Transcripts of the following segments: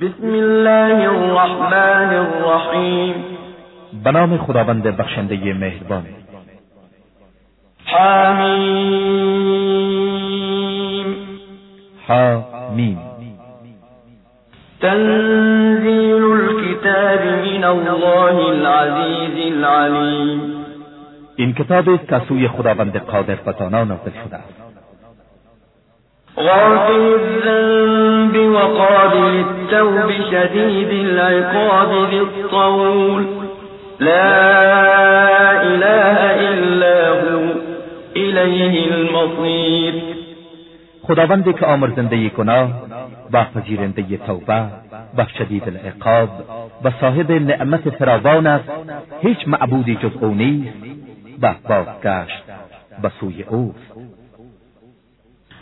بسم الله الرحمن الرحیم به نام خداوند بخشنده مهربان. حمیم. حمیم. تنزیل الكتاب من الله العزیز العلیم. این کتاب است که سوی خداوند قادر و دانا نازل شده است. غافل وقابل التوب شدید العقاب ذي الطول لا إله إلا هو الیه المصیر خداوندی که آمرزنده گناه و پذیرنده توبه و شدید العقاب و صاحب نعمت فراوان است هیچ معبودی جز أو نیست و بازگشت به سوی اوست.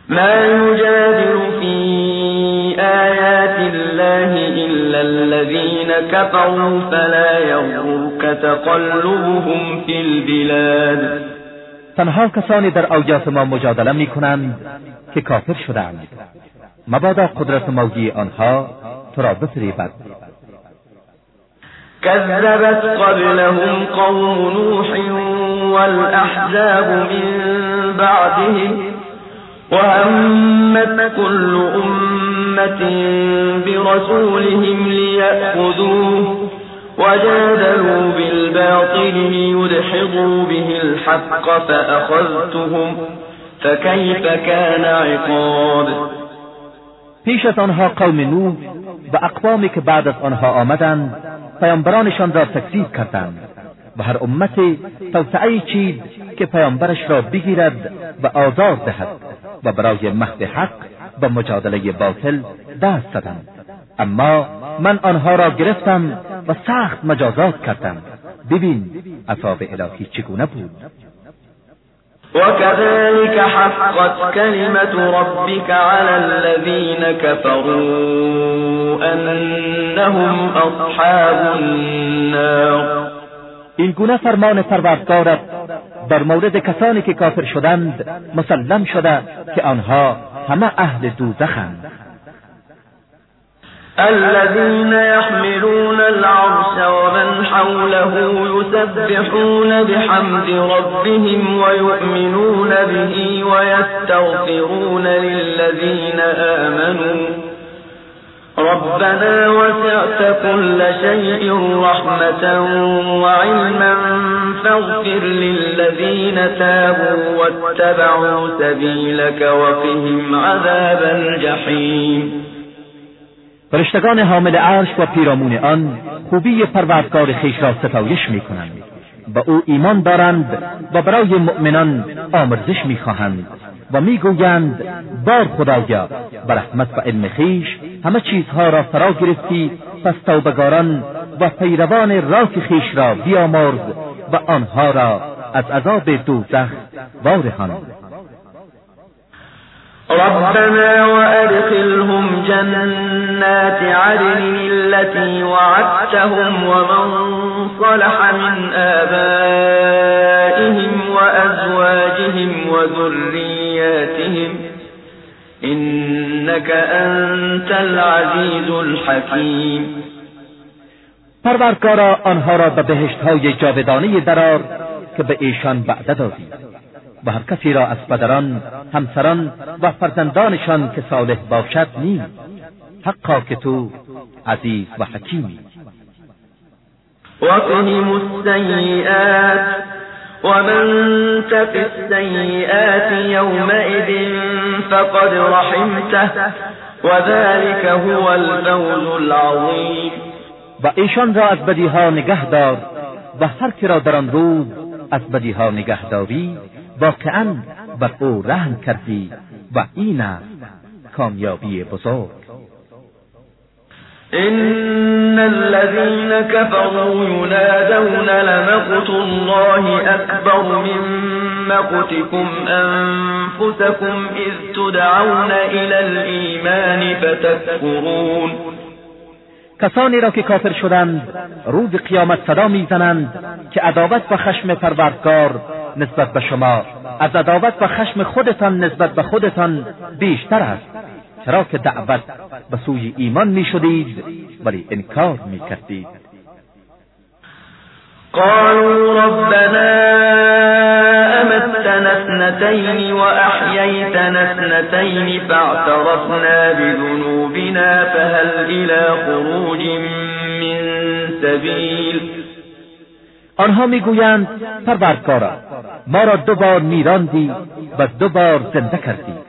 ما يجادل في آيات الله إلا الذين كفروا فلا يغرك تقلبهم في البلاد. تنها کسانی در آیات ما مجادله می کنند که کافر شدند. مبادا قدرت موجی آنها تو را بفریبد كذبت قبلهم قوم نوح والأحزاب من بعدهم وهمت كل أمة برسولهم ليأخذوه وجادلوا بالباطل ليدحضوا به الحق فأخذتهم فكيف كان عقاب؟ پیش از آنها قوم نوح و اقوامی که بعد از آنها آمدند پیامبرانشان را تکذیب کردند و هر امتی توسعه چید که پیامبرش را بگیرد و آزار دهد و برای مهد حق و مجادله باطل دست زدند اما من آنها را گرفتم و سخت مجازات کردم. ببین عذاب الهی چگونه بود. وكذلك حقت كلمة ربك على الذين كفروا أنهم أصحاب النار. این گونه فرمان پروردگارت در مورد کسانی که کافر شدند مسلم شده که آنها همه أهل دوزخند الذين يحملون العرش ومن حوله يسبحون بحمد ربهم ويؤمنون به ويستغفرون للذين آمنوا. ربنا وسعت كل شيء رحمة وعلما فاغفر للذين تابوا واتبعوا سبيلك وقهم عذاب الجحيم. فرشتگان حامل عرش و پیرامون آن خوبی پروردگار خیش را ستایش می کنند و او ایمان دارند و برای مؤمنان آمرزش می خواهند و می‌گویند بار خدایا به رحمت و علم خیش همه چیزها را فرا گرفتی پس توبگاران و پیروان راک خیش را بیامرز و آنها را از عذاب دوزخ وارهان. ربنا وأدخلهم جنات عدن التي وعدتهم ومن صلح من آبائهم وأزواجهم وذرياتهم إنك أنت العزيز الحكيم. پروردگارا آنها را به بهشت های جاودانه درار که به ایشان وعده دادی و هر کسی را از پدران همسران و فرزندانشان که صالح باشد نیست. حقا که تو عزیز و حکیمی. وقهم السيئات ومن تق السيئات يومئذ فقد رحمته وذلك هو الفوز العظیم و ایشان را از بدیها نگه دار و هر که را در آن روز از بدیها نگهداری واقعا بر أو رحم کردی و این است کامیابی بزرگ. إن الذين كفروا ينادون لمقت الله أكبر من مقتكم أنفسكم إذ تدعون إلى الإيمان فتكفرون. کسانی را که کافر شدند روز قیامت صدا می‌زنند که عداوت و خشم پروردگار نسبت به شما از عداوت و خشم خودتان نسبت به خودتان بیشتر است. اشتراک دعوت به سوی ایمان می شدید ولی انکار می کردید قالوا ربنا أمتنا اثنتين وأحييتنا اثنتين فاعترفنا بذنوبنا فهل إلى خروج من سبيل؟ آنها می‌گویند پروردگارا ما را دو بار میراندی و دو بار زنده کردی.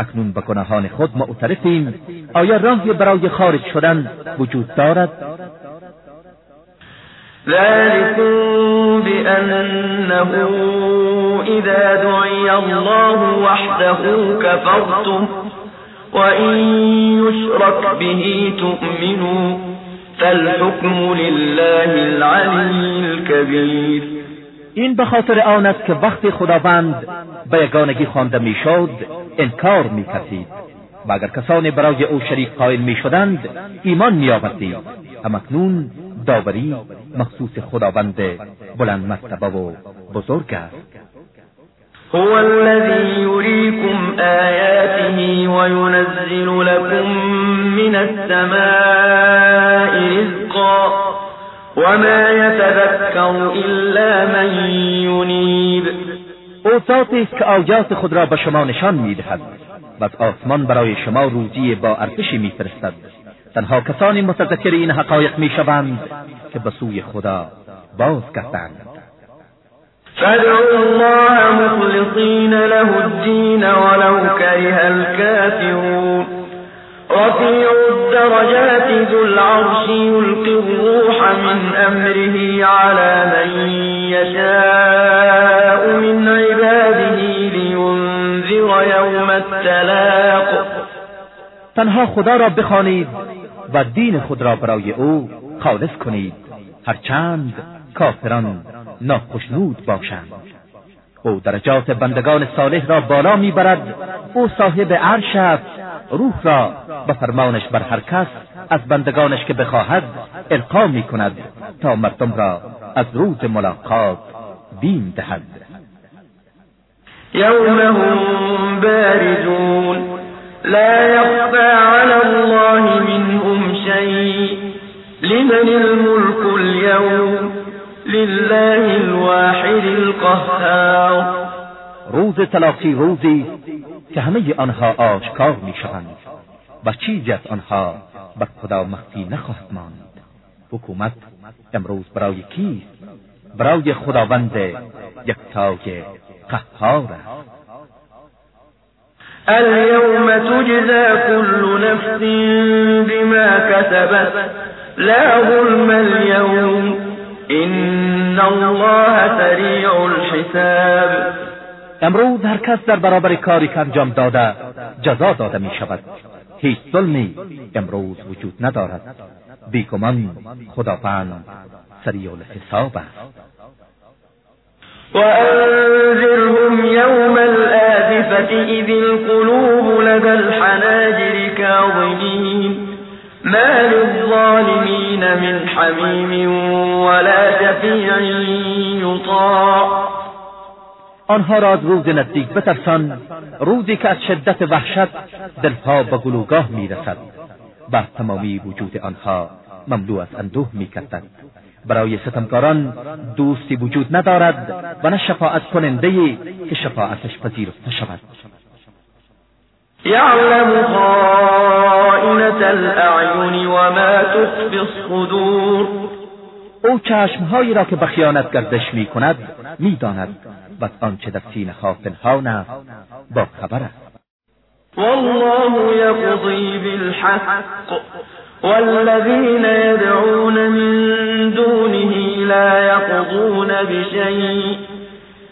اکنون به گناهان خود معترفیم. آیا راهی برای خارج شدن وجود دارد؟ ذلكم بأنه إذا دعي الله وحده كفرتم وإن يشرك به تؤمنوا فالحكم لله العلي الكبير. این به خاطر آن است که وقتی خداوند به یگانگی خوانده می‌شد انکار می‌کردید و اگر کسانی برای او شریک قائل می‌شدند ایمان میآوردید همکنون داوری مخصوص خداوند بلند مرتبه و بزرگ است. هو الذي يريكم آياته وينزل لكم من السماء رزقا وما يتذكر إلا من ينيب او ذاتی است که آیات خود را به شما نشان می‌دهد و از آسمان برای شما روزی با ارزشی میفرستد. تنها کسانی متذکر این حقایق می‌شوند که به سوی خدا باز کردند فادعوا الله مخلصین له الدین ولو كره الكافرون رفيع الدرجات ذو العرش الروح من أمره على من يشاء من تنها خدا را بخوانید و دین خود را برای او خالص کنید. هرچند کافران ناخشنود باشند. او درجات بندگان صالح را بالا می‌برد. او صاحب عرش است. روح را به فرمانش بر هر کس از بندگانش که بخواهد القا می کند تا مردم را از روز ملاقات بیم دهد. یوم هم بارزون. لا يخفى على الله منهم شيء. لمن الملك اليوم؟ لله الواحد القهار. روز تلاقی روزی که همه آنها آشکار می شوند و چیزی از آنها به خدا مخفی نخواهد ماند. حکومت امروز برای کیست؟ برای خداوند یکتای قهار است. اليوم تجزى كل نفس بما كسبت. لا ظلم اليوم. إن الله سریع الحساب. امروز هر کس در برابر کاری که انجام داده جزا داده می شود. هیچ ظلمی امروز وجود ندارد. بیگمان خداوند سریع الحساب است. وأنذرهم يوم الآذفة إذ القلوب لدى الحناجر كاظمين. ما للظالمين من حميم ولا شفيع يطاع. آنها را از روز نزدیک بترسان روزی که از شدت وحشت دلها به گلوگاه میرسد. و تمامی وجود آنها مملو از اندوه میکردد برای ستمکاران دوستی وجود ندارد و نه شفاعت کننده که شفاعتش پذیرفته شود. یعلم خائنة الاعین وما تخفی الصدور. او چشمهایی را که به خیانت گردش می کند می داند و آنچه در سینه ها است با خبر است. والله یقضی بالحق والذين يدعون من بشيء.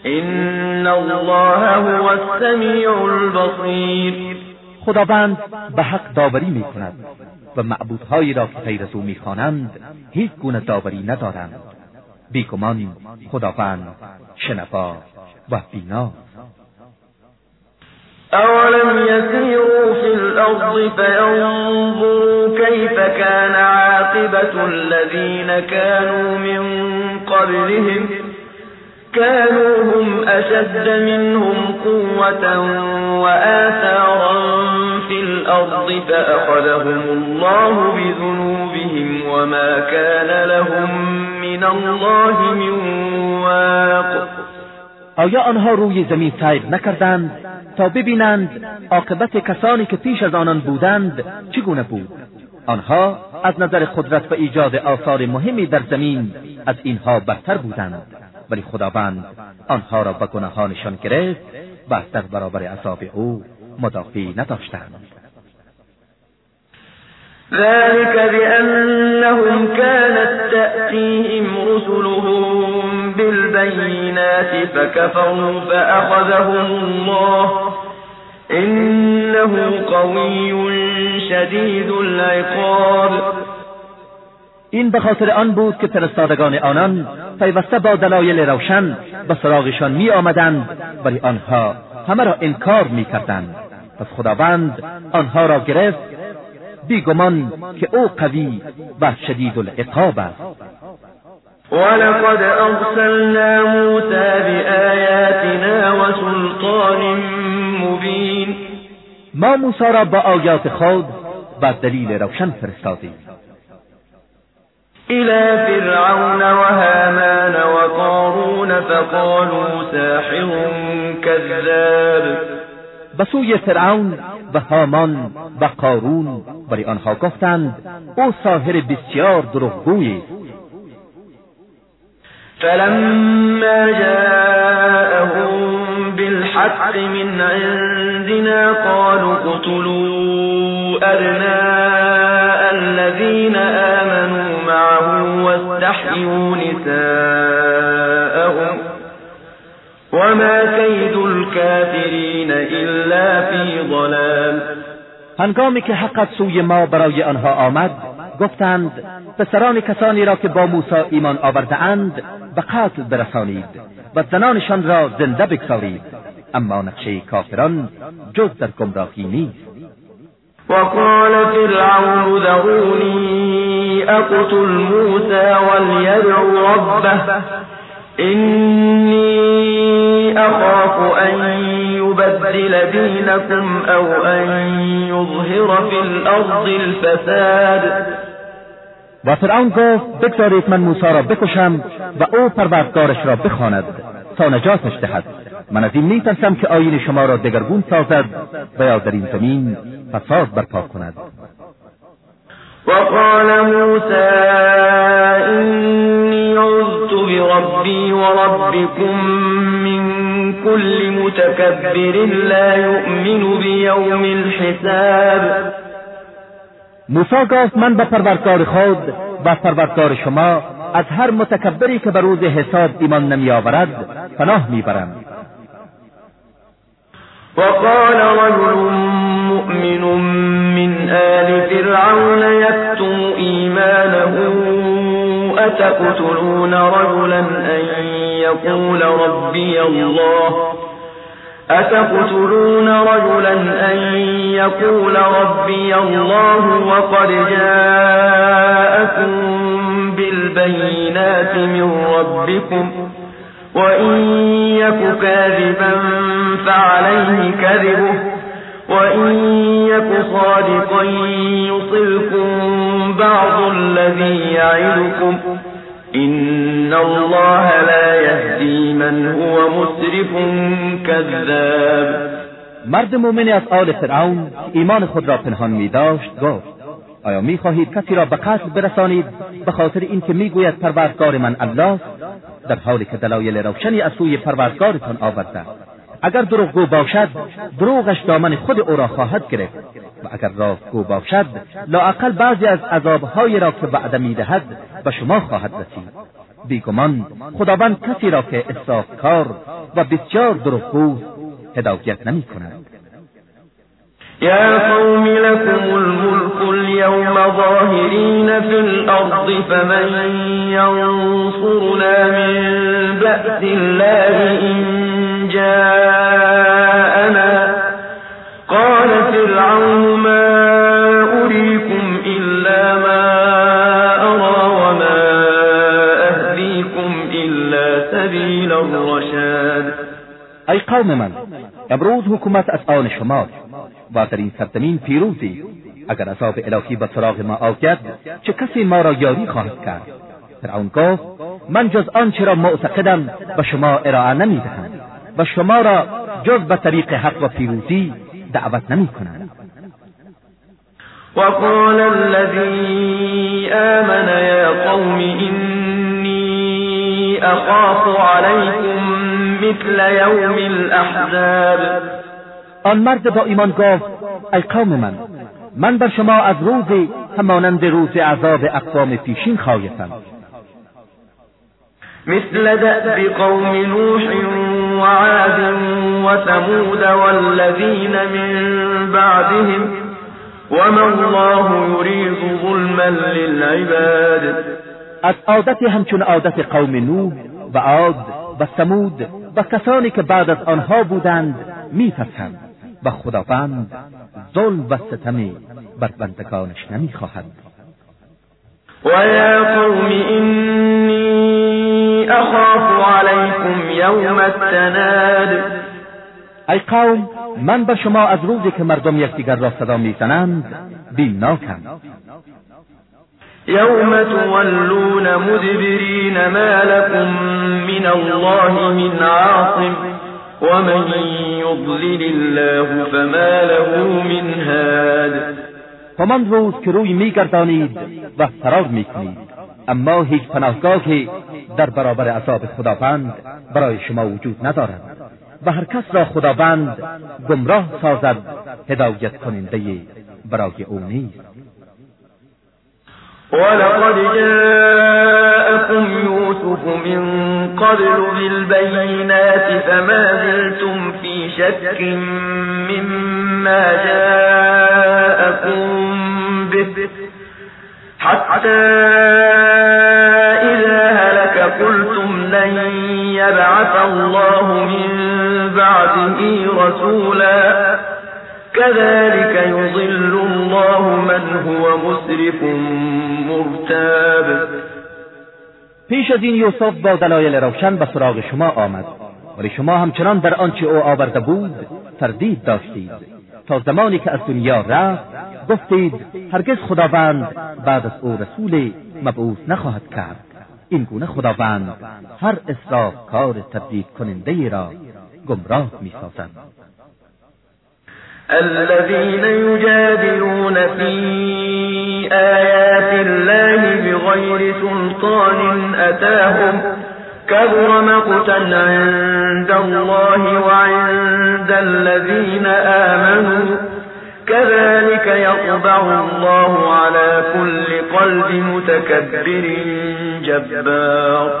إن الله هو السميع البصير. خداوند به حق داوری می کند و معبودهایی را که غیر از او می‌خوانند هیچ گونه داوری ندارند. بیگمان خداوند شنوا و بینا. أولم يسيروا في الأرض فينظروا كيف كان عاقبة الذين كانوا من قبلهم كانوا هم أشد منهم قوة وآثارا في الأرض فأخذهم الله بذنوبهم وما كان لهم من الله من واق آیا آنها روی زمین سیر نکردند؟ تا ببینند عاقبت کسانی که پیش از آنان بودند چگونه بود. آنها از نظر قدرت و ایجاد آثار مهمی در زمین از اینها برتر بودند. ولی خداوند آنها را به گناهانشان گرفت و در برابر عذاب او مدافعی نداشتند. ذلك بأنهم كانت تأتيهم رسلهم بالبينات فكفروا فأخذهم الله. إنه قوي شدید العقاب. این به خاطر آن بود که فرستادگان آنان پیوسته با دلایل روشن به سراغشان می آمدند ولی آنها همه را انکار می کردند. پس خداوند آنها را گرفت بیگمان که او قوی و شدید العقاب است. ولقد ارسلنا موسى بآیاتنا وسلطان مبین ما موسی را با آیات خود و دلیل روشن فرستادیم. إلى فرعون وهامان وقارون فقالوا ساحر كذاب. به سوی فرعون و هامان و قارون برای آنها گفتند او ساحر بسیار دروغگویی. فلما جاءهم بالحق من عندنا قالوا اقتلوا أبناء الذين آمنوا معه واستحيوا نساءهم وما كيد الكافرين إلا في ضلال. هنگامی که حق سوی ما برای آنها آمد گفتند پسران کسانی را که با موسی ایمان آورده اند به قتل برسانید و زنانشان را زنده بگذارید. اما نقشه کافران جز در گمراهی نیست. وقال فرعون ذروني أقتل موسى وليدع ربه. إني أخاف أن يبدل دينكم أو أن يظهر في الأرض الفساد. و فرعون گفت بگذارید من موسی را بکشم و او پروردگارش را بخواند. تا نجاتش دهد. من از این میترسم که آیین شما را دگرگون سازد و یا در این زمین فساد برپا کند. وقال موسى إني عذت بربي وربكم من كل متكبر لا يؤمن بيوم الحساب. موسی گفت من به پروردگار خود و پروردگار شما از هر متکبری که به روز حساب ایمان نمی آورد پناه می‌برم. وقال رجل مؤمن من آل فرعون يكتم إيمانه أتقتلون رجلا أن يقول ربي الله أتقتلون رجلا أن يقول ربي الله وقد جاءكم بالبينات من ربكم وإن يك كاذبا فعليه كذبه وإن يك صادقا يصلكم بعض الذي يعدكم إن الله لا يهدي من هو مسرف كذاب. مرد مؤمنی از آل فرعون ایمان خود را پنهان می داشت گفت آیا می خواهید کسی را به قتل برسانید به خاطر اینکه می‌گوید پروردگار من الله؟ در حالی که دلایل روشنی از سوی پروردگارتان آورده. اگر دروغگو باشد دروغش دامن خود او را خواهد گرفت. و اگر راستگو باشد لااقل بعضی از عذابهایی را که وعده می‌دهد به شما خواهد رسید. بیگمان خداوند کسی را که کار و بسیار دروغگو هدایت نمی کند يا قوم لكم الملك اليوم ظاهرين في الأرض فمن ينصرنا من بأس الله إن جاءنا قال فرعون ما أريكم إلا ما أرى وما أهديكم إلا سبيل الرشد ای قوم من امروز حکومت از آن شما و در این سرزمین پیروزی. اگر عذاب الهی به سراغ ما آید چه کسی ما را یاری خواهد کرد؟ فرعون گفت من جز آنچه را معتقدم به شما ارائه نمی‌دهم. و شما را جز به طریق حق و پیروزی دعوت نمی کنند. وقال الذي آمن يا قوم إني أخاف عليكم مثل يوم الأحزاب. آن مرد با ایمان گفت ای قوم من من بر شما از روزی همانند روز عذاب اقوام پیشین خایفم. مثل دأب قوم نوح وعاد وثمود والذين من بعدهم وما الله يريد ظلما للعباد. از عادت همچون عادت قوم نوح و عاد و ثمود و کسانی که بعد از آنها بودند میپسند و خداوند ظلم و ستم بر بندگانش نمی‌خواهد. و یا قوم انی اخاف علیکم یوم التناد. ای قوم من به شما از روزی که مردم یکدیگر را صدا می‌زنند بیمناکم یوم تولون مدبرین ما لكم من الله من عاصم ومن يضلل الله فما له من هاد. همان روز که روی میگردانید و فرار می‌کنید. اما هیچ پناهگاهی در برابر عذاب خداوند برای شما وجود ندارد. و هر کس را خداوند گمراه سازد هدایت کننده برای او نیست. ولقد جاءكم يوسف من قبل بالبينات فما زلتم في شك مما جاءكم به. حتى إذا هلك قلتم لن يبعث الله من بعده رسولا. كذلك يضل الله من هو مسرف مرتاب. پیش از این یوسف با دلایل روشن به سراغ شما آمد. ولی شما همچنان در آنچه او آورده بود تردید داشتید. تا زمانی که از دنیا رفت گفتید هرگز خداوند بعد از او رسول مبعوث نخواهد کرد. این گونه خداوند هر اصلاح کار تردید کننده را گمراه می‌سازد. الذين يجادلون في آيات الله بغير سلطان أتاهم كبر مقتا عند الله وعند الذين آمنوا. كذلك يطبع الله على كل قلب متكبر جبار.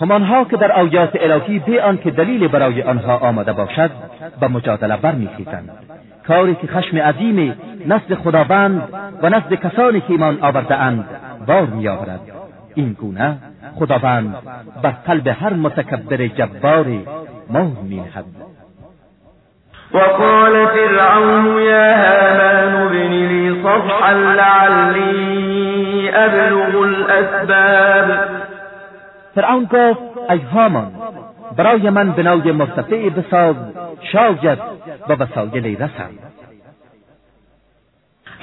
همانها که در آیات الهی به که دلیل برای آنها آمده باشد به مجادله برمیخیزند. کاری که خشم عظیم نزد خداوند و نزد کسانی که ایمان آورده اند بار میآورد. این گونه خداوند بر قلب هر متکبر جبار مهر مینهد وقال فرعون يا هامان ابن لي صرحا لعلي أبلغ الأسباب. فرعون گفت ای هامان برای من بنای مرتفعی بساز شاید و وسایلی رسم.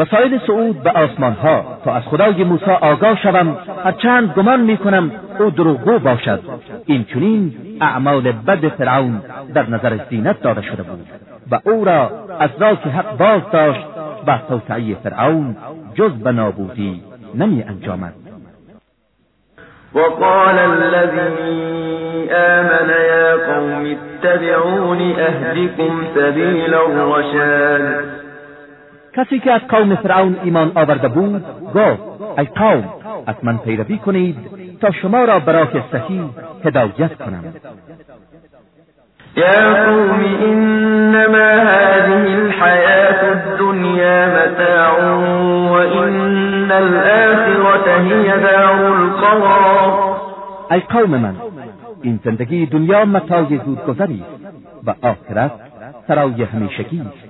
وسایل صعود به آسمان ها تا از خدای موسی آگاه شوم هرچند گمان می کنم او دروغگو باشد. این چنین اعمال بد فرعون در نظر زینت داده شده بود و او را از راک حق باز داشت و توطعه فرعون جز به نابودی نمی انجامد. وقال الذي آمن يا قوم اتبعون اهدكم سبیل الرشاد. کسی که از قوم فرعون ایمان آورده بود گفت ای قوم از من پیروی کنید تا شما را برای صحیح هدایت کنم. يا قوم إنما هذه الحياة الدنيا متاع وإن الآخرة هي دار القرار. ای قوم من این زندگی دنیا متاع زودگذری و آخرت سرای همیشگی است.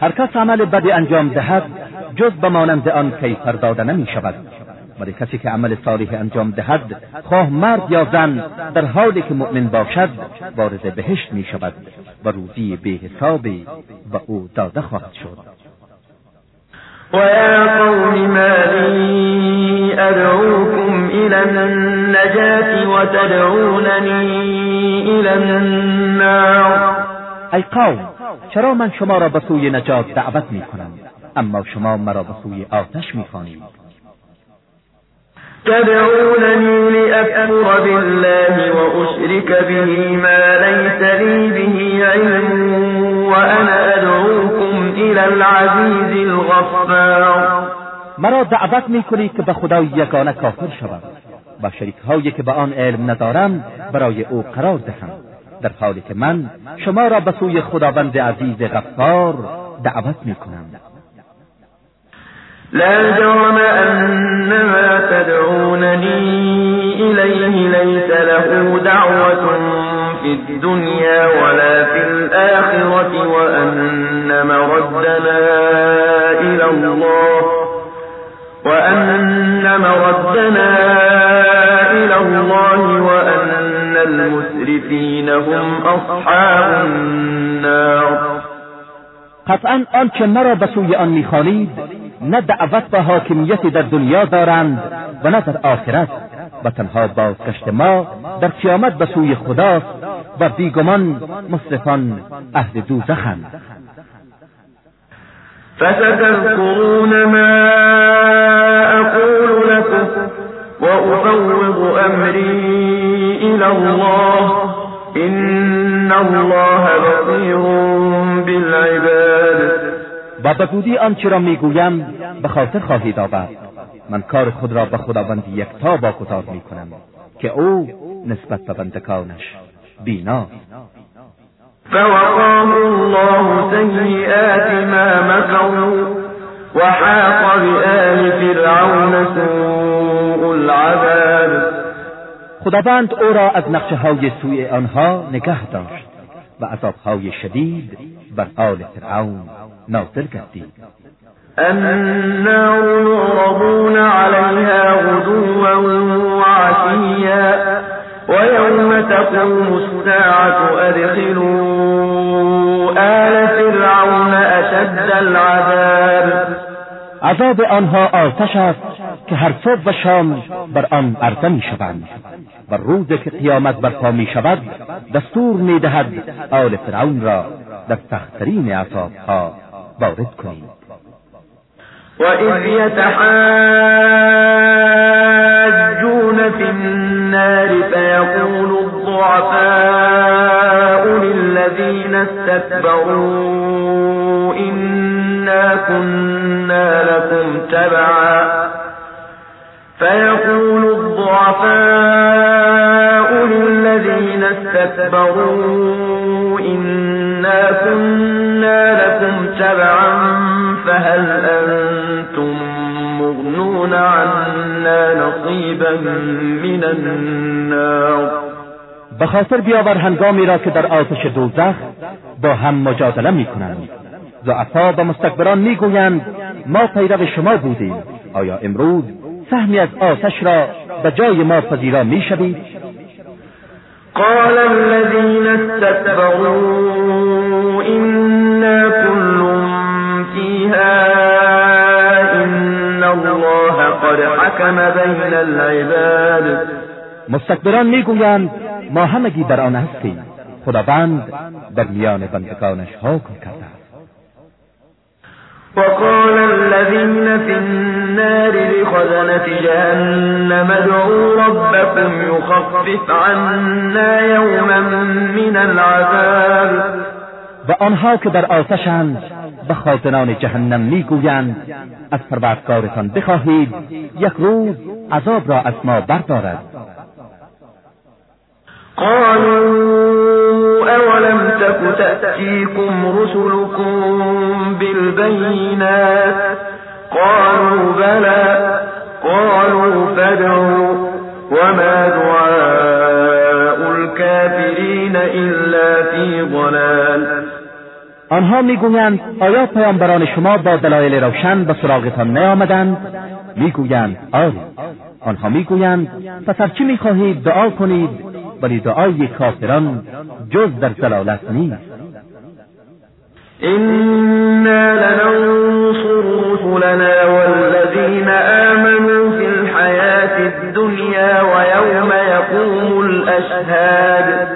هر کس عمل بدی انجام دهد جز به مانند آن کیفر داده نمی شود ولی کسی که عمل صالح انجام دهد خواه مرد یا زن در حالی که مؤمن باشد وارد بهشت می شود و روزی به حسابی به او داده خواهد شد. ويا قوم ما لي أدعوكم إلى النجاة وتدعونني إلى النار. ای قوم چرا من شما را به سوی نجات دعوت می کنم اما شما مرا به سوی آتش می خوانید تدعونني لأكفر بالله وأشرك به ما ليس لي به علم وأنا أدعوكم إلى العزيز الغفار. مرا دعوت می کنید که به خدای یگانه کافر شوم و شریک هایی که به آن علم ندارم برای او قرار دهم. در حالی که من شما را به سوی خداوند عزیز غفار دعوت می کنم لا جرم أن ما تدعونني إليه ليس له دعوة في الدنيا ولا في الآخرة وأن مردنا إلى الله وأن مردنا إلى الله المسرفين هم أصحاب النار. قطعا آنچه مرا به سوی آن می‌خوانید نه دعوت به حاکمیتی در دنیا دارند و نه در آخرت. و تنها بازگشت ما در قیامت به سوی خداست و بیگمان مصرفان اهل دوزخند. فستذكرون ما أقول لكم وأفوض أمري. إلى الله. إن الله بصير بالعباد. و به زودی آنچه را می‌گویم به خاطر خواهید آورد من کار خود را به خداوند یکتا واگذار می‌کنم که او نسبت به بندگانش بینا فوقاه الله سيئات ما مكروا وحاق بآل فرعون سوء العذاب. خداوند او را از نقشه های سوی آنها نگه داشت و عذابهای شدید بر آل فرعون نازل گردید. النار يعرضون عليها غدوا وعشيا ويوم تقوم الساعة أدخلوا آل فرعون أشد العذاب. عذاب آنها آتش است که هر صبح و شام بر آن عرضه می شوند و روز که قیامت برپا می شود دستور می دهد آل فرعون را در سختترین عذابها وارد کنید وإذ يتحاجون في النار فيقول الضعفاء للذين استكبروا إنا كنا لكم تبعا فيقول الضعفاء للذين استكبروا إنا كنا لكم تبعا فهل أنتم مغنون عنا نصيبا من النار؟ به خاطر بیاور هنگامی را که در آتش دوزخ با هم مجادله می کنند ضعفا و مستکبران می‌گویند ما پیرو شما بودیم. آیا امروز سهمی از آتش را به جای ما پذیرا می‌شوید قال الذين استكبروا إنا كل فيها إن الله قد حكم بين العباد. مستکبران می‌گویند ما همگی در آن هستیم. خداوند در میان بندگانش حکم کرده وقال الذين في النار لخزنة جهنم ادعوا ربكم يخفف عنا يوما من العذاب. و آنها که در آتشند به خازنان جهنم می‌گویند از پروردگارتان بخواهید یک روز عذاب را از ما بردارد. قالوا أولم تك تأتيكم رسلكم بالبينات. قالوا بلى قالوا فادعوا. وما دعاء الكافرين إلا في ضلال. آنها می‌گویند آیا پیامبران شما با دلایل روشن به سراغتان نیامدند؟ می‌گویند آری آنها می‌گویند پس از چی می‌خواهید دعا کنید؟ ولی دعای کافران جز در دلالت نیست. إنا لننصر رسلنا والذين آمنوا في الحياة الدنيا ويوم يقوم الأشهاد.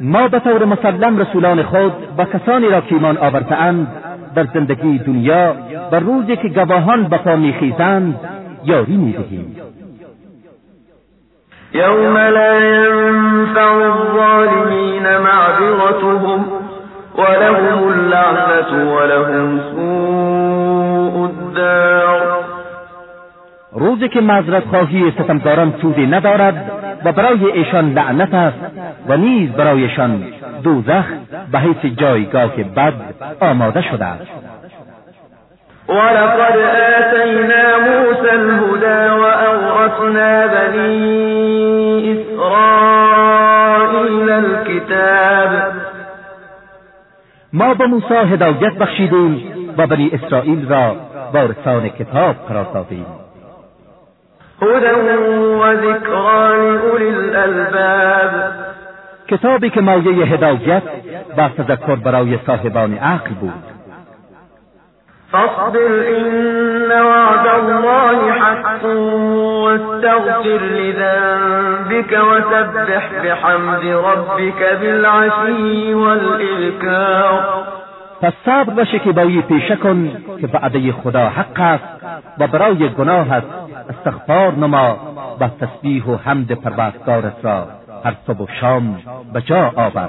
ما به طور مسلم رسولان خود و کسانی را که ایمان آوردهاند در زندگی دنیا و روزی که گواهان به پا میخیزند یاری می‌دهیم. يوم لا ينفع الظالمين معذرتهم ولهم اللعنة ولهم سوء الدار. روزی که معذرت خواهی ستمکاران سودی ندارد و برای ایشان لعنت است و نیز برایشان دوزخ به حیث جایگاه بد آماده شده است. ولقد آتينا موسى الهدى وأورثنا بني الكتاب. ما به موسی هدایت بخشیدیم و بنی اسرائیل را وارثان کتاب قرار دادیم. هدى وذكرى لأولي الألباب. کتابی که مایه هدایت و تذکر برای صاحبان عقل بود. فاصبر إن وعد الله حق واستغفر لذنبك وسبح بحمد ربك بالعشي والإذكار پس صبر و شکیبایی پیشه کن که وعده خدا حق است و برای گناهت استغفار نما و تسبیح و حمد پروردگارت را هر صبح و شام به جا آور.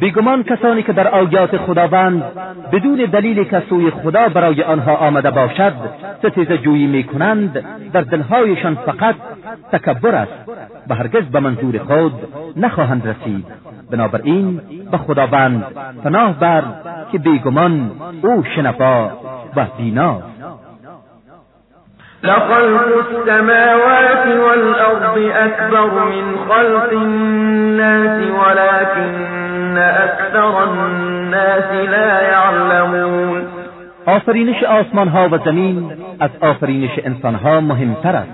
بیگمان کسانی که در آیات خداوند بدون دلیلی که سوی خدا برای آنها آمده باشد ستیزه جویی می کنند در دلهایشان فقط تکبر است و هرگز به منظور خود نخواهند رسید. بنابراین به خداوند پناه بر که بیگمان او شنفا و بیناست لخلق السماوات والأرض أكبر من خلق الناس ولكن أكثر الناس لا يعلمون. آفرینش آسمان ها و زمین از آفرینش انسان ها مهمتر است.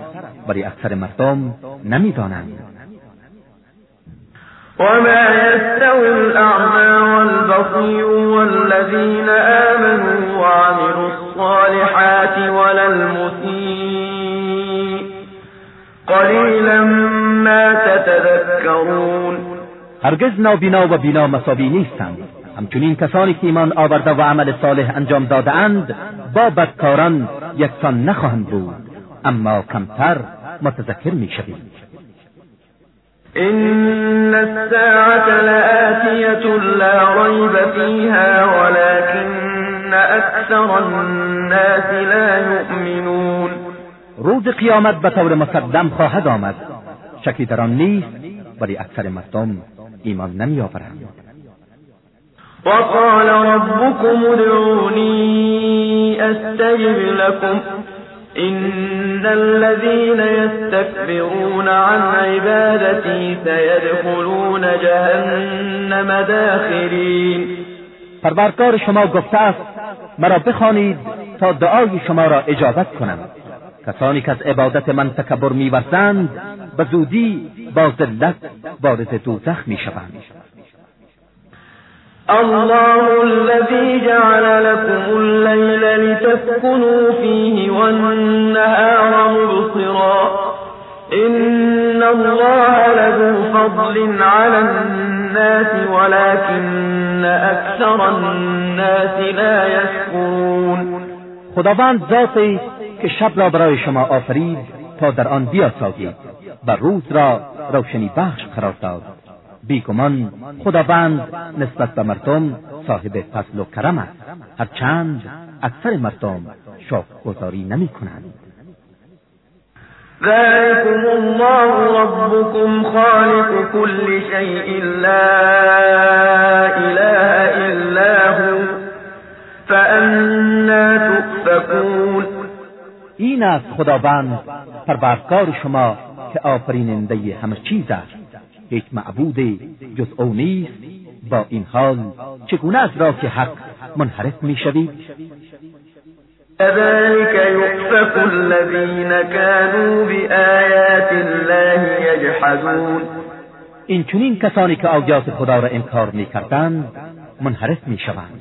ولی اکثر مردم نمیدانند. وما يستوي الأعمى والبصير والذين آمنوا وعملوا الصالحات ولا المسيء. قليلا ما تتذكرون. هرگز نابینا و بینا مساوی نیستند. همچنین کسانی که ایمان آورده و عمل صالح انجام دادهاند با بدکاران یکسان نخواهند بود. اما کمتر متذکر می‌شوید إن الساعة لآتية لا ريب فيها ولكن أكثر الناس لا يؤمنون. روز قیامت به طور مسلم خواهد آمد. شکی در آن نیست ولی اکثر مردم ایمان نمیآورند. وقال ربكم ادعوني أستجب لكم. إن الذين يستكبرون عن عبادتي سيدخلون جهنم داخرين. پروردگار شما گفته است مرا بخوانید تا دعای شما را اجابت کنم. کسانی که از عبادت من تکبر میورزند به زودی با ذلت وارد دوزخ می‌شوند الله الذي جعل لكم الليل لتسكنوا فيه والنهار مبصرا. إن الله لذو فضل على الناس ولكن أكثر الناس لا يشكرون. خداوند ذاتی که شب را برای شما آفرید تا در آن بیاسایید و روز را روشنی بخش قرار داد. بیگمان خداوند نسبت به مردم صاحب فضل و کرم است. هرچند اکثر مردم گذاری نمی کنند. ذلكم الله ربكم خالق كل شيء لا إله إلا هو. فأنا تؤفكون. این است خداوند پروردگار شما که آفریننده همه چیز است. هیچ معبود جز او نیست. با این حال چگونه از راه حق منحرف می‌شوید كذلك يؤفك الذين كانوا بآيات الله يجحدون این چنین کسانی که آیات خدا را انکار می‌کردند منحرف می‌شوند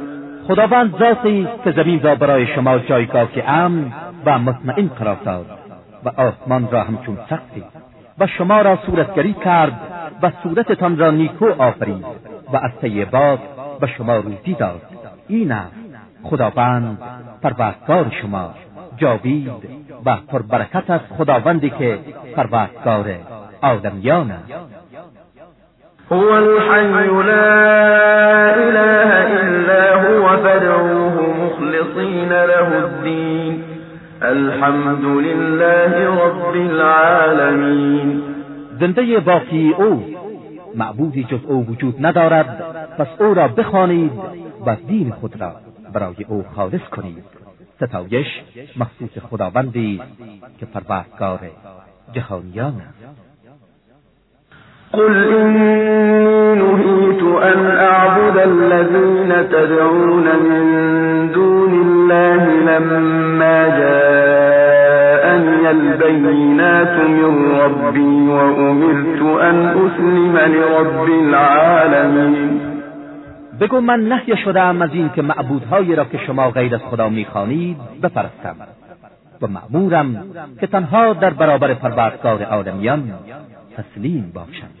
خداوند ذاتی که زمین را برای شما جایگاه امن و مطمئن قرار داد و آسمان را همچون سختی و شما را صورتگری کرد و صورتتان را نیکو آفرید و از طیبات به شما روزی داد. این است. خداوند پروردگار شما جاوید و پربرکت است خداوندی که پروردگار آدمیان است. هو الحي لا إله إلا هو فادعوه مخلصين له الدين. الحمد لله رب العالمين. زنده باقی أو معبودی جز أو وجود ندارد. پس أو را بخوانید و دین خود را برای أو خالص کنید. ستایش مخصوص خداوندی که پروردگار جهانیان است. قل إني نهيت أن أعبد الذين تدعون من دون الله لما جاءني البينات من ربي وأمرت أن أسلم لرب العالمين. بگو من نهی شدم از این که معبودهایی را که شما غیر از خدا می‌خوانید بپرستم و معمورم که تنها در برابر پروردگار عالمیان تسلیم باشم.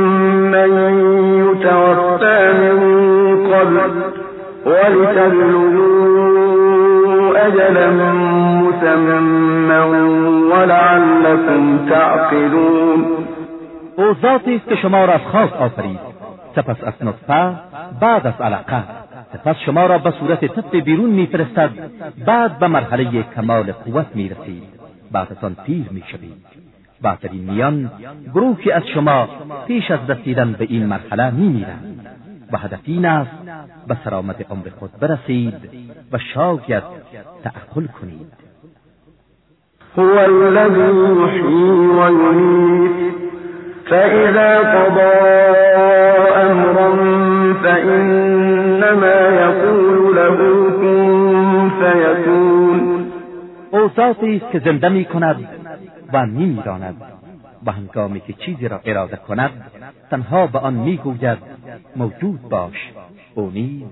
من يتوفى من قبل ولتبلغوا أجلا مسمى ولعلكم تعقلون أو ذاتی است که شما را از آفرید سپس از نطفه بعد از علقه سپس شما را به صورت طفل بیرون میفرستد بعد به مرحله کمال قوت میرسید بعد از آن پیر میشوید در این میان گروهی از شما پیش از رسیدن به این مرحله میمیرند و هدف این است به سرامت عمر خود برسید و شاید تعقل کنید. هو الذي يحيي ويميت فإذا قضى أمرا فإنما يقول له كن فيكون او ذاتی است که زنده می کند و میمیراند و هنگامی که چیزی را اراده کند تنها به آن می‌گوید موجود باش. او نیز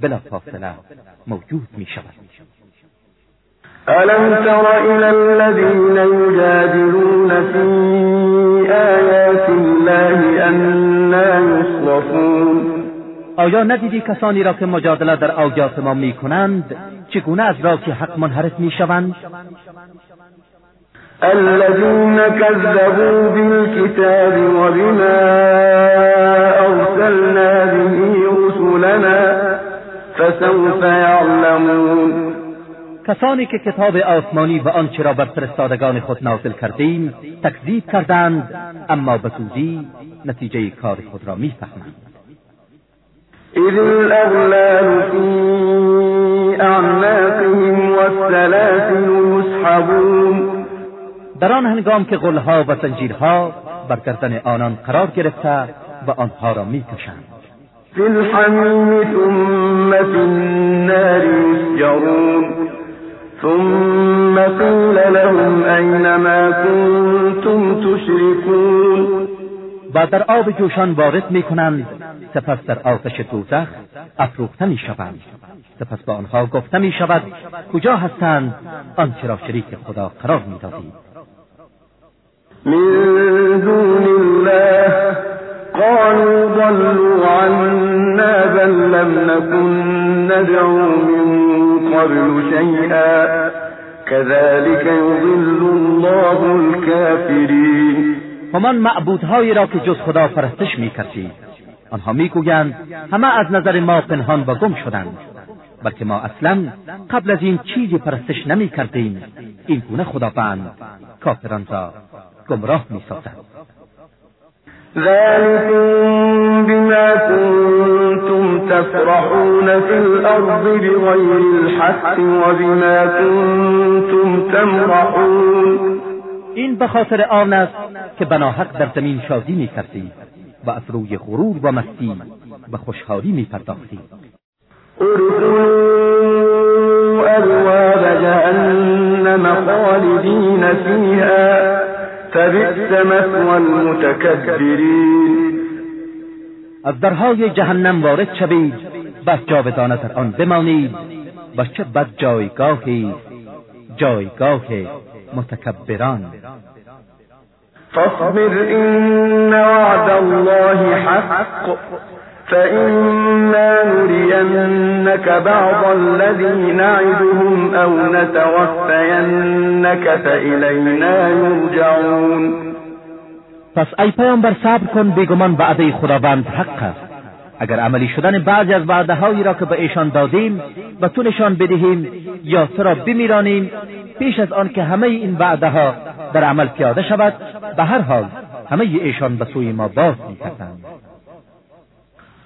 بلا فاصله موجود می شود ألم تر إلى الذين يجادلون في آيات الله أنا يصرفون؟ آیا ندیدی کسانی را که مجادله در آیات ما می کنند چگونه از راه حق منحرف می شوند الذين كذبوا بالكتاب وبما أرسلنا به رسلنا فسوف يعلمون. کسانی که کتاب آسمانی و آنچه را بر فرستادگان خود نازل کردیم تکذیب کردند اما به زودی نتیجه کار خود را می‌فهمند. اذ الاغلال فی اعناقهم والسلاسل یسحبون در آن هنگام که غلها و زنجیرها بر گردن آنان قرار گرفته و آنها را می‌کشند. فی الحمیم ثم فی النار یسجرون. ثم قیل لهم ما كنتم تشركون و در آب جوشان وارد می کنند سپس در آتش دوزخ افروخته می شوند سپس به آنها گفته می شود کجا هستند؟ آنچه را شریک خدا قرار می دادید من معبودهایی را که جز خدا پرستش می‌کردید آنها می‌گویند همه از نظر ما پنهان و گم شدند. بلکه ما اصلا قبل از این چیزی پرستش نمی کردیم این گونه خداوند کافران را. گمراه می سازد ذلكم بما كنتم تفرحون في الأرض بغير الحق وبما كنتم تمرحون. این به خاطر آن است که بناحق در زمین شادی می کردید و از روی غرور و مستی و خوشحالی می پرداختید ابواب جهنم خالدین فیها. فبئس مثوى المتكبرین از درهای جهنم وارد شوید بس جاودانه در آن بمانید و چه بد جایگاهی جایگاه متکبران. فاصبر إن وعد الله حق. فإما نرينك بعض الذي نعدهم أو نتوفينك فإلينا يرجعون پس ای پیامبر صبر کن بیگمان وعده خداوند حق است. اگر عملی شدن بعضی از وعده هایی را که به ایشان دادیم و تو نشان بدهیم یا تو را بمیرانیم پیش از آن که همه این وعده ها در عمل پیاده شود به هر حال همه ایشان به سوی ما باز می‌کردند.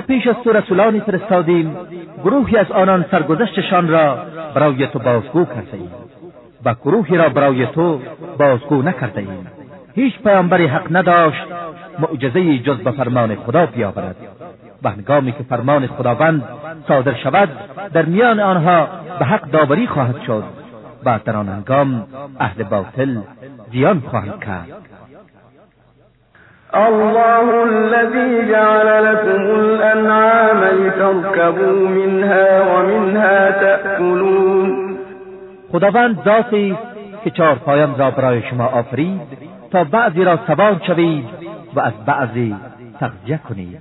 پیش از تو رسولانی فرستادیم گروهی از آنان سرگذشتشان را برای تو بازگو کرده ایم و گروهی را برای تو بازگو نکرده ایم. هیچ پیامبری حق نداشت معجزه جز به فرمان خدا بیاورد و هنگامی که فرمان خداوند صادر شود در میان آنها به حق داوری خواهد شد و در آن هنگام اهل باطل زیان خواهند کرد. الله الذي جعل لكم الأنعام لتركبوا منها ومنها تأكلون. خداوند ذاتی که چهار پایان را برای شما آفرید تا بعضی را سوار شوید و از بعضی تغذیه کنید.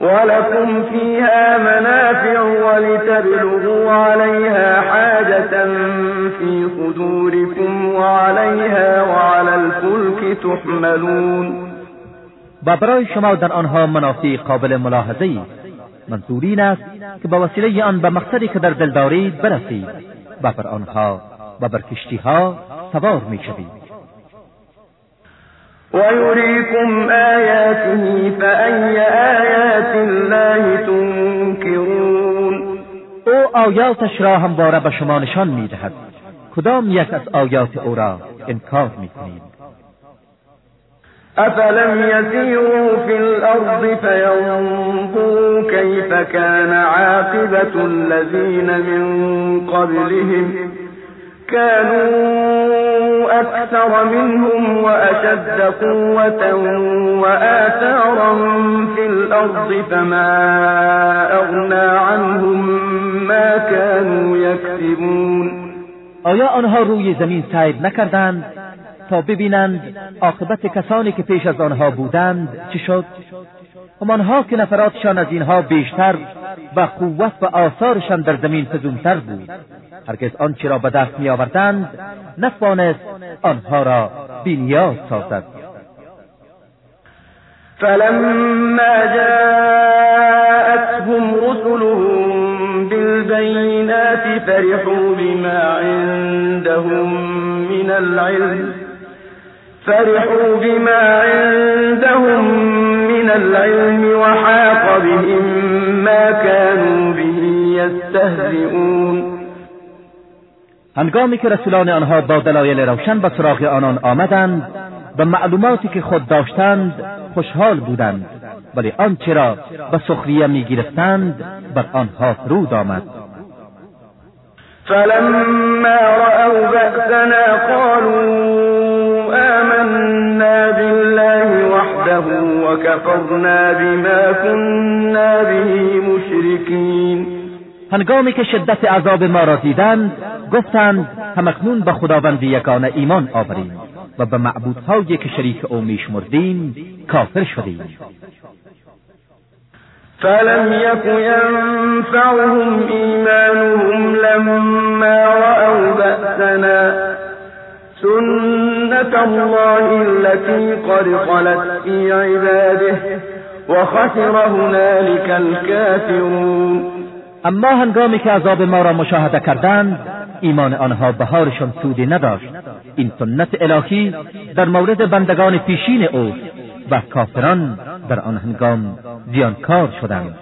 ولكم فيها منافع ولتبلغوا عليها حاجة في صدوركم وعليها وعلى الفلك تحملون و برای شما در آنها منافع قابل ملاحظه ای منظور است که با وسیله آن به مقصدی که در دل دارید برسید و بر آنها و بر کشتیها سوار می شوید ويريكم آياته فأي آيات الله تنكرون أو آیاتش را همواره به شما نشان میدهد. کدام یک از آیات أو را انکار میکنید أفلم يسيروا في الأرض فينظروا كيف كان عاقبة الذين من قبلهم كانوا أكثر منهم وأشد قوة وآثارا في الأرض فما أغنى عنهم ما كانوا يكسبون. آیا آنها روی زمین سیر نکردند تا ببینند عاقبت کسانی که پیش از آنها بودند چی شد؟ همانها که نفراتشان از اینها بیشتر و قوت و آثارشان در زمین فزونتر بود. هرگز آنچه را به دست میآوردند نتوانست آنها را بینیاز سازد. فلما جاءتهم رسلهم بالبينات فرحوا بما عندهم من العلم فرحوا بما عندهم من العلم وحاق بهم ما كانوا به يستهزئون. هنگامی که رسولان آنها با دلایل روشن به سراغ آنان آمدند به معلوماتی که خود داشتند خوشحال بودند. ولی آنچه را به سخریه می‌گرفتند بر آنها فرود آمد. فلما رأوا بأسنا قالوا آمنا بالله وحده وكفرنا بما كنا به مشركين. هنگامی که شدت عذاب ما را دیدند گفتند همکنون به خداوند یگانه ایمان آوریم و به معبودهایی که شریک او میشمردیم کافر شدیم. فلم یک ينفعهم ایمانهم لما رأوا بأسنا. سنت الله التي قد خلت في عباده وخسر هنالك الكافرون اما هنگامی که عذاب ما را مشاهده کردند ایمان آنها بهارشان سودی نداشت. این سنت الهی در مورد بندگان پیشین اوست و کافران در آن هنگام زیانکار شدند.